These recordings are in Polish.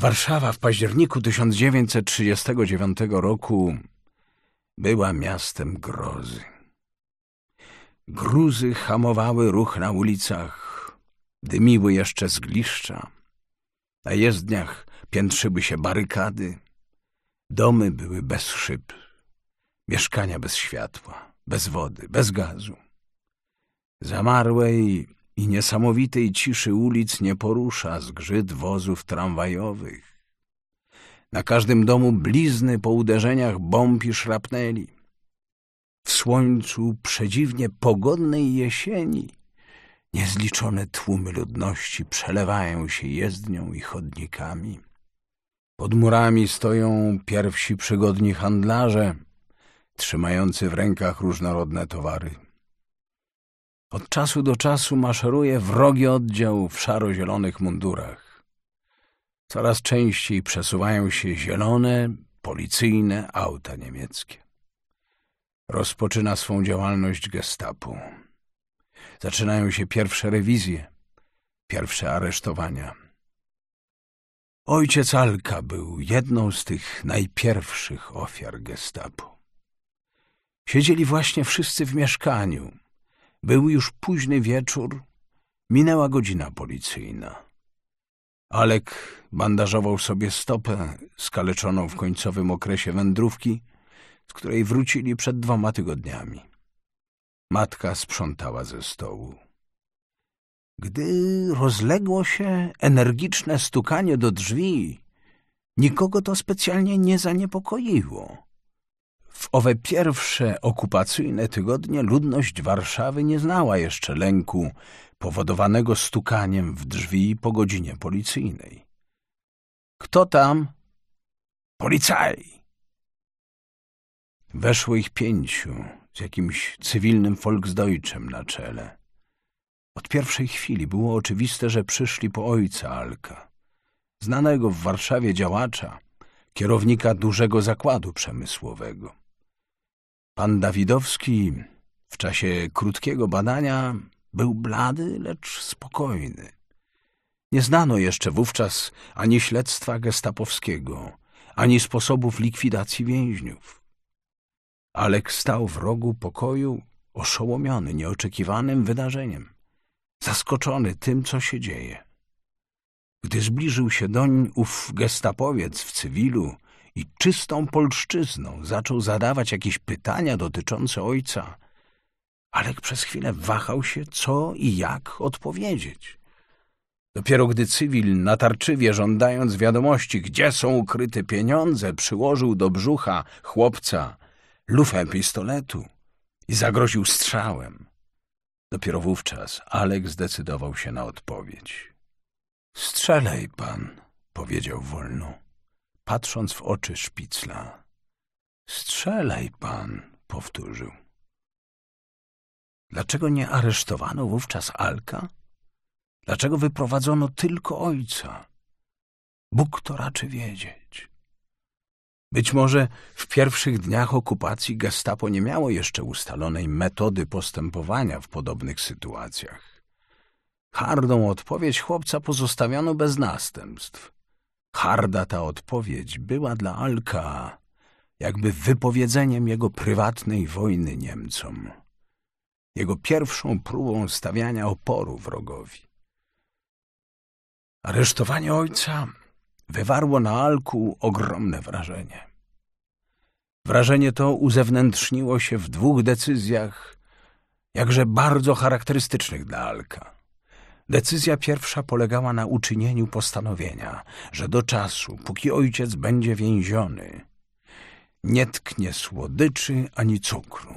Warszawa w październiku 1939 roku była miastem grozy. Gruzy hamowały ruch na ulicach, dymiły jeszcze zgliszcza. Na jezdniach piętrzyły się barykady, domy były bez szyb, mieszkania bez światła, bez wody, bez gazu. Zamarłej i niesamowitej ciszy ulic nie porusza zgrzyt wozów tramwajowych. Na każdym domu blizny po uderzeniach bomb i szrapneli. W słońcu przedziwnie pogodnej jesieni niezliczone tłumy ludności przelewają się jezdnią i chodnikami. Pod murami stoją pierwsi przygodni handlarze, trzymający w rękach różnorodne towary. Od czasu do czasu maszeruje wrogi oddział w szaro-zielonych mundurach. Coraz częściej przesuwają się zielone, policyjne auta niemieckie. Rozpoczyna swą działalność gestapo. Zaczynają się pierwsze rewizje, pierwsze aresztowania. Ojciec Alka był jedną z tych najpierwszych ofiar gestapo. Siedzieli właśnie wszyscy w mieszkaniu. Był już późny wieczór, minęła godzina policyjna. Alek bandażował sobie stopę skaleczoną w końcowym okresie wędrówki, z której wrócili przed dwoma tygodniami. Matka sprzątała ze stołu. Gdy rozległo się energiczne stukanie do drzwi, nikogo to specjalnie nie zaniepokoiło. W owe pierwsze okupacyjne tygodnie ludność Warszawy nie znała jeszcze lęku powodowanego stukaniem w drzwi po godzinie policyjnej. Kto tam? Policaj! Weszło ich pięciu z jakimś cywilnym Volksdeutschem na czele. Od pierwszej chwili było oczywiste, że przyszli po ojca Alka, znanego w Warszawie działacza, kierownika dużego zakładu przemysłowego. Pan Dawidowski w czasie krótkiego badania był blady, lecz spokojny. Nie znano jeszcze wówczas ani śledztwa gestapowskiego, ani sposobów likwidacji więźniów. Alek stał w rogu pokoju, oszołomiony nieoczekiwanym wydarzeniem, zaskoczony tym, co się dzieje. Gdy zbliżył się doń ów gestapowiec w cywilu i czystą polszczyzną zaczął zadawać jakieś pytania dotyczące ojca, Alek przez chwilę wahał się, co i jak odpowiedzieć. Dopiero gdy cywil natarczywie żądając wiadomości, gdzie są ukryte pieniądze, przyłożył do brzucha chłopca lufę pistoletu i zagroził strzałem. Dopiero wówczas Alek zdecydował się na odpowiedź. — Strzelaj pan — powiedział wolno, patrząc w oczy szpicla. — Strzelaj pan — powtórzył. Dlaczego nie aresztowano wówczas Alka? Dlaczego wyprowadzono tylko ojca? Bóg to raczy wiedzieć. Być może w pierwszych dniach okupacji gestapo nie miało jeszcze ustalonej metody postępowania w podobnych sytuacjach. Hardą odpowiedź chłopca pozostawiono bez następstw. Harda ta odpowiedź była dla Alka jakby wypowiedzeniem jego prywatnej wojny Niemcom jego pierwszą próbą stawiania oporu wrogowi. Aresztowanie ojca wywarło na Alku ogromne wrażenie. Wrażenie to uzewnętrzniło się w dwóch decyzjach, jakże bardzo charakterystycznych dla Alka. Decyzja pierwsza polegała na uczynieniu postanowienia, że do czasu, póki ojciec będzie więziony, nie tknie słodyczy ani cukru.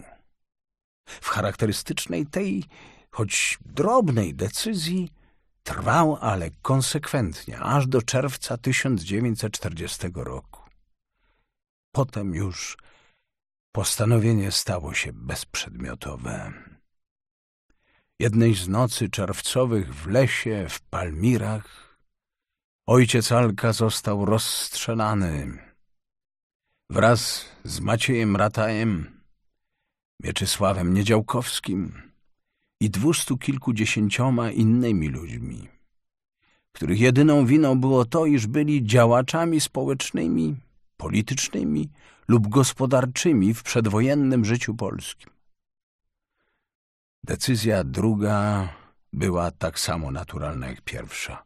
W charakterystycznej tej, choć drobnej decyzji trwał ale konsekwentnie aż do czerwca 1940 roku. Potem już postanowienie stało się bezprzedmiotowe. Jednej z nocy czerwcowych w lesie, w Palmirach, ojciec Alka został rozstrzelany. Wraz z Maciejem Ratajem Mieczysławem Niedziałkowskim i dwustu kilkudziesięcioma innymi ludźmi. których jedyną winą było to, iż byli działaczami społecznymi, politycznymi lub gospodarczymi w przedwojennym życiu polskim. Decyzja druga była tak samo naturalna jak pierwsza,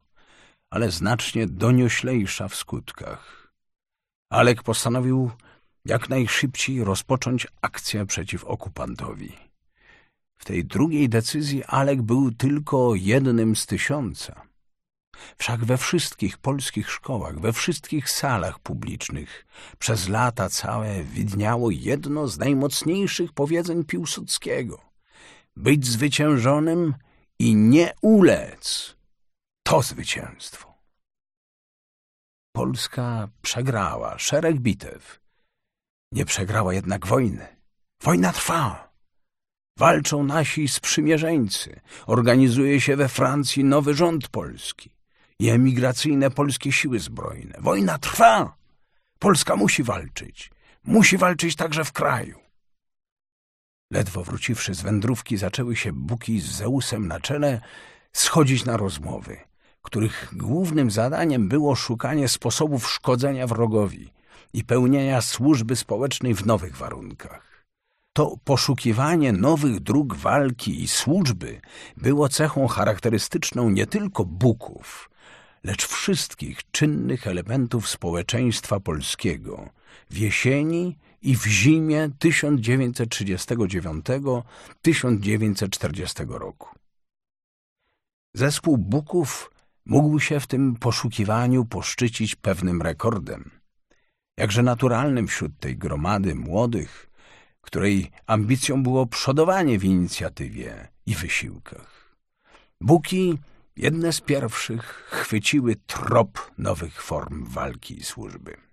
ale znacznie donioślejsza w skutkach. Alek postanowił jak najszybciej rozpocząć akcję przeciw okupantowi. W tej drugiej decyzji Alek był tylko jednym z tysiąca. Wszak we wszystkich polskich szkołach, we wszystkich salach publicznych przez lata całe widniało jedno z najmocniejszych powiedzeń Piłsudskiego. Być zwyciężonym i nie ulec. To zwycięstwo. Polska przegrała szereg bitew. Nie przegrała jednak wojny. Wojna trwa. Walczą nasi sprzymierzeńcy. Organizuje się we Francji nowy rząd polski i emigracyjne polskie siły zbrojne. Wojna trwa. Polska musi walczyć. Musi walczyć także w kraju. Ledwo wróciwszy z wędrówki, zaczęły się Buki z Zeusem na czele schodzić na rozmowy, których głównym zadaniem było szukanie sposobów szkodzenia wrogowi i pełnienia służby społecznej w nowych warunkach. To poszukiwanie nowych dróg walki i służby było cechą charakterystyczną nie tylko Buków, lecz wszystkich czynnych elementów społeczeństwa polskiego w jesieni i w zimie 1939-1940 roku. Zespół Buków mógł się w tym poszukiwaniu poszczycić pewnym rekordem. Jakże naturalnym wśród tej gromady młodych, której ambicją było przodowanie w inicjatywie i wysiłkach. Buki jedne z pierwszych chwyciły trop nowych form walki i służby.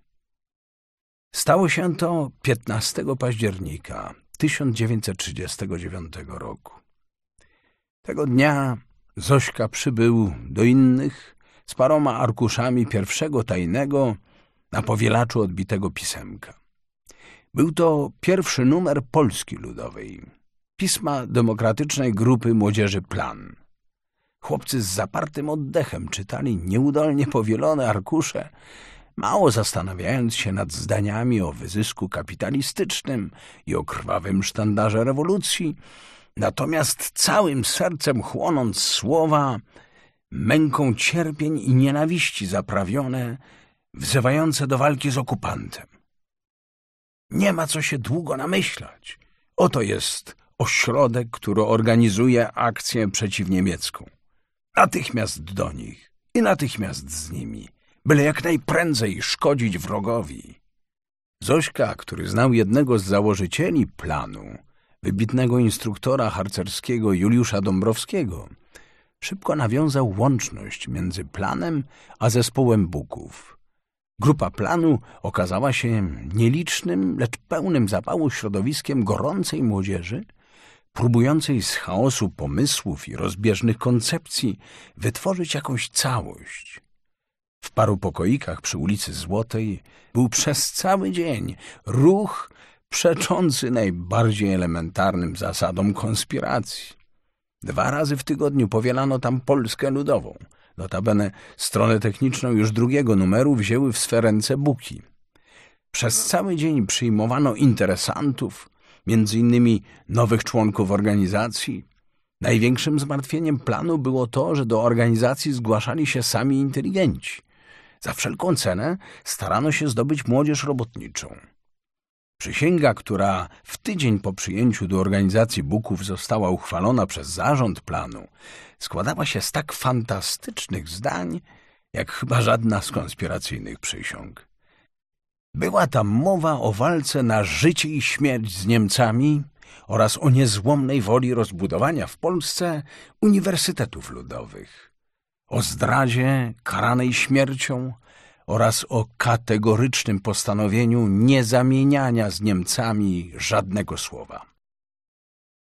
Stało się to 15 października 1939 roku. Tego dnia Zośka przybył do innych z paroma arkuszami pierwszego tajnego na powielaczu odbitego pisemka. Był to pierwszy numer Polski Ludowej, pisma demokratycznej grupy młodzieży Plan. Chłopcy z zapartym oddechem czytali nieudolnie powielone arkusze mało zastanawiając się nad zdaniami o wyzysku kapitalistycznym i o krwawym sztandarze rewolucji, natomiast całym sercem chłonąc słowa, męką cierpień i nienawiści zaprawione, wzywające do walki z okupantem. Nie ma co się długo namyślać. Oto jest ośrodek, który organizuje akcję przeciwniemiecką. Natychmiast do nich i natychmiast z nimi byle jak najprędzej szkodzić wrogowi. Zośka, który znał jednego z założycieli planu, wybitnego instruktora harcerskiego Juliusza Dąbrowskiego, szybko nawiązał łączność między planem a zespołem Buków. Grupa planu okazała się nielicznym, lecz pełnym zapału środowiskiem gorącej młodzieży, próbującej z chaosu pomysłów i rozbieżnych koncepcji wytworzyć jakąś całość, w paru pokoikach przy ulicy Złotej był przez cały dzień ruch przeczący najbardziej elementarnym zasadom konspiracji. Dwa razy w tygodniu powielano tam Polskę Ludową. Notabene stronę techniczną już drugiego numeru wzięły w swe ręce buki. Przez cały dzień przyjmowano interesantów, między innymi nowych członków organizacji. Największym zmartwieniem planu było to, że do organizacji zgłaszali się sami inteligenci. Za wszelką cenę starano się zdobyć młodzież robotniczą. Przysięga, która w tydzień po przyjęciu do organizacji Buków została uchwalona przez zarząd planu, składała się z tak fantastycznych zdań, jak chyba żadna z konspiracyjnych przysiąg. Była tam mowa o walce na życie i śmierć z Niemcami oraz o niezłomnej woli rozbudowania w Polsce uniwersytetów ludowych o zdradzie karanej śmiercią oraz o kategorycznym postanowieniu niezamieniania z Niemcami żadnego słowa.